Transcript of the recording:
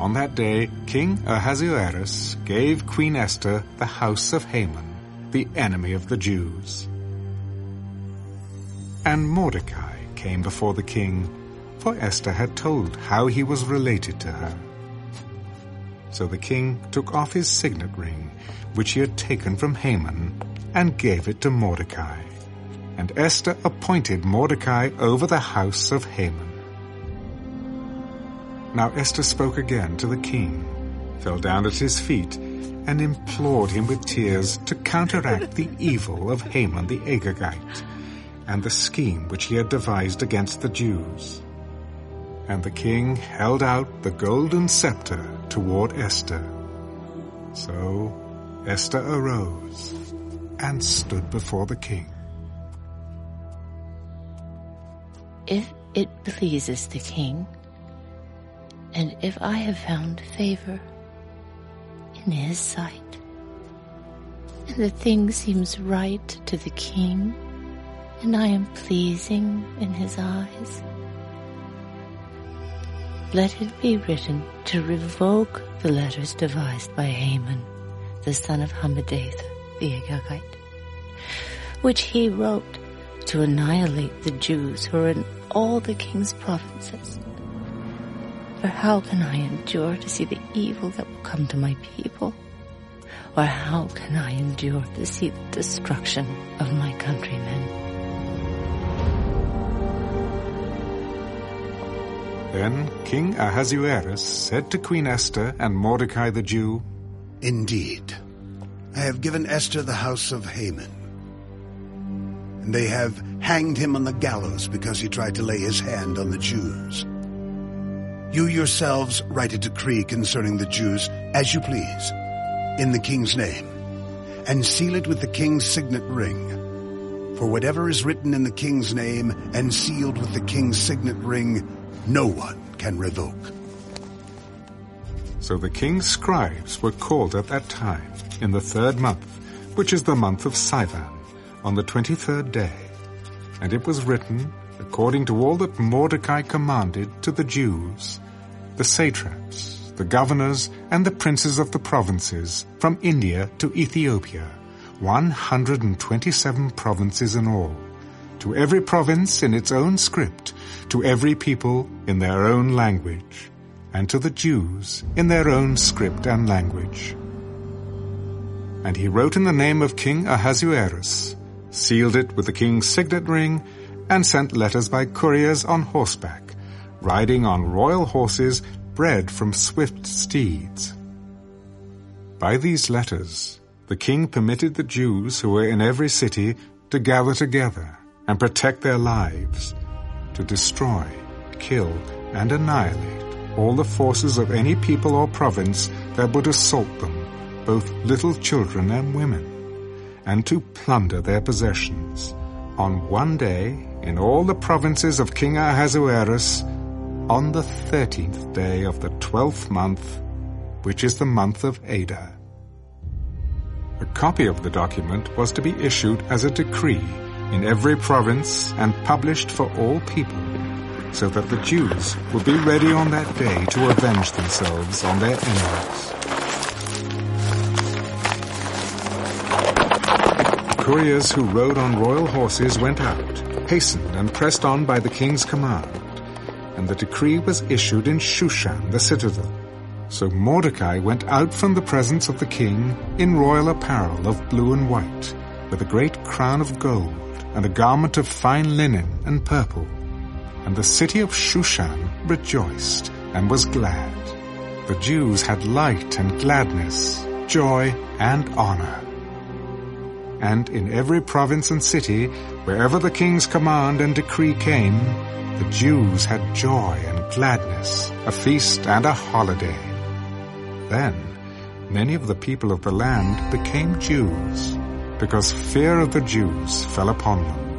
on that day King Ahasuerus gave Queen Esther the house of Haman, the enemy of the Jews. And Mordecai came before the king, for Esther had told how he was related to her. So the king took off his signet ring, which he had taken from Haman, and gave it to Mordecai. And Esther appointed Mordecai over the house of Haman. Now Esther spoke again to the king, fell down at his feet, and implored him with tears to counteract the evil of Haman the Agagite, and the scheme which he had devised against the Jews. And the king held out the golden scepter toward Esther. So Esther arose and stood before the king. If it pleases the king, and if I have found favor in his sight, and the thing seems right to the king, and I am pleasing in his eyes, let it be written to revoke the letters devised by Haman, the son of Hammedatha the Agagite, which he wrote to annihilate the Jews who are in all the king's provinces. For how can I endure to see the evil that will come to my people? Or how can I endure to see the destruction of my countrymen? Then King Ahasuerus said to Queen Esther and Mordecai the Jew, Indeed, I have given Esther the house of Haman. And they have hanged him on the gallows because he tried to lay his hand on the Jews. You yourselves write a decree concerning the Jews as you please, in the king's name, and seal it with the king's signet ring. For whatever is written in the king's name and sealed with the king's signet ring, no one can revoke. So the king's scribes were called at that time, in the third month, which is the month of Sivan, on the twenty-third day. And it was written, according to all that Mordecai commanded to the Jews, the satraps, the governors, and the princes of the provinces, from India to Ethiopia, 127 provinces in all, to every province in its own script, to every people in their own language, and to the Jews in their own script and language. And he wrote in the name of King Ahasuerus, sealed it with the king's signet ring, and sent letters by couriers on horseback, riding on royal horses bred from swift steeds. By these letters, the king permitted the Jews who were in every city to gather together and protect their lives, to destroy, kill, and annihilate all the forces of any people or province that would assault them, both little children and women, and to plunder their possessions, on one day in all the provinces of King Ahasuerus, on the thirteenth day of the twelfth month, which is the month of Adar. A copy of the document was to be issued as a decree in every province and published for all people, so that the Jews would be ready on that day to avenge themselves on their enemies. Couriers who rode on royal horses went out, hastened and pressed on by the king's command, and the decree was issued in Shushan the citadel. So Mordecai went out from the presence of the king in royal apparel of blue and white, with a great crown of gold, and a garment of fine linen and purple. And the city of Shushan rejoiced and was glad. The Jews had light and gladness, joy and honor. And in every province and city, wherever the king's command and decree came, the Jews had joy and gladness, a feast and a holiday. Then many of the people of the land became Jews, because fear of the Jews fell upon them.